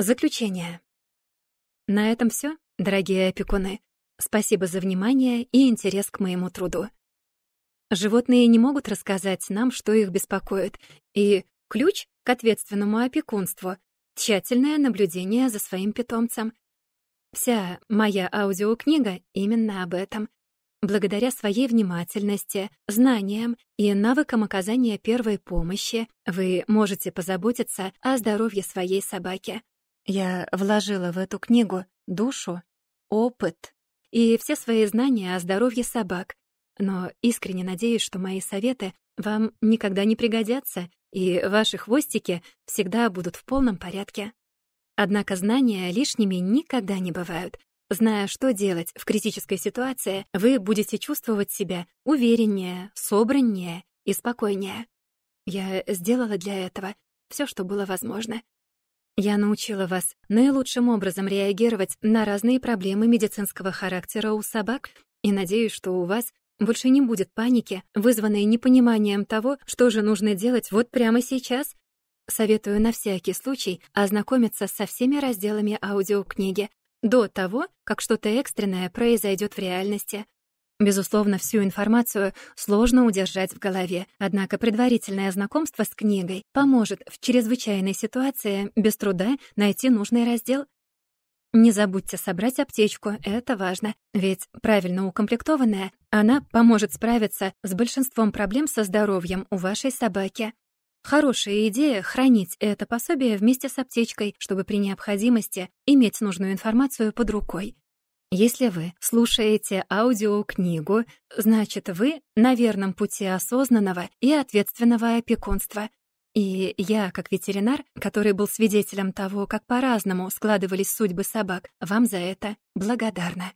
Заключение. На этом все, дорогие опекуны. Спасибо за внимание и интерес к моему труду. Животные не могут рассказать нам, что их беспокоит, и ключ к ответственному опекунству — тщательное наблюдение за своим питомцем. Вся моя аудиокнига именно об этом. Благодаря своей внимательности, знаниям и навыкам оказания первой помощи вы можете позаботиться о здоровье своей собаки. Я вложила в эту книгу душу, опыт и все свои знания о здоровье собак, но искренне надеюсь, что мои советы вам никогда не пригодятся, и ваши хвостики всегда будут в полном порядке. Однако знания лишними никогда не бывают. Зная, что делать в критической ситуации, вы будете чувствовать себя увереннее, собраннее и спокойнее. Я сделала для этого все, что было возможно. Я научила вас наилучшим образом реагировать на разные проблемы медицинского характера у собак и надеюсь, что у вас больше не будет паники, вызванной непониманием того, что же нужно делать вот прямо сейчас. Советую на всякий случай ознакомиться со всеми разделами аудиокниги до того, как что-то экстренное произойдет в реальности. Безусловно, всю информацию сложно удержать в голове, однако предварительное знакомство с книгой поможет в чрезвычайной ситуации без труда найти нужный раздел. Не забудьте собрать аптечку, это важно, ведь правильно укомплектованная, она поможет справиться с большинством проблем со здоровьем у вашей собаки. Хорошая идея — хранить это пособие вместе с аптечкой, чтобы при необходимости иметь нужную информацию под рукой. Если вы слушаете аудиокнигу, значит, вы на верном пути осознанного и ответственного опекунства. И я, как ветеринар, который был свидетелем того, как по-разному складывались судьбы собак, вам за это благодарна.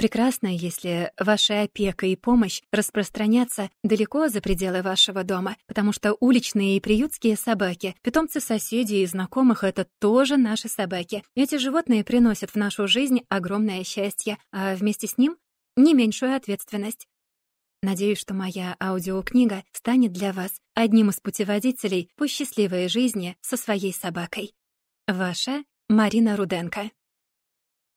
Прекрасно, если ваша опека и помощь распространятся далеко за пределы вашего дома, потому что уличные и приютские собаки, питомцы соседей и знакомых — это тоже наши собаки. Эти животные приносят в нашу жизнь огромное счастье, а вместе с ним — не меньшую ответственность. Надеюсь, что моя аудиокнига станет для вас одним из путеводителей по счастливой жизни со своей собакой. Ваша Марина Руденко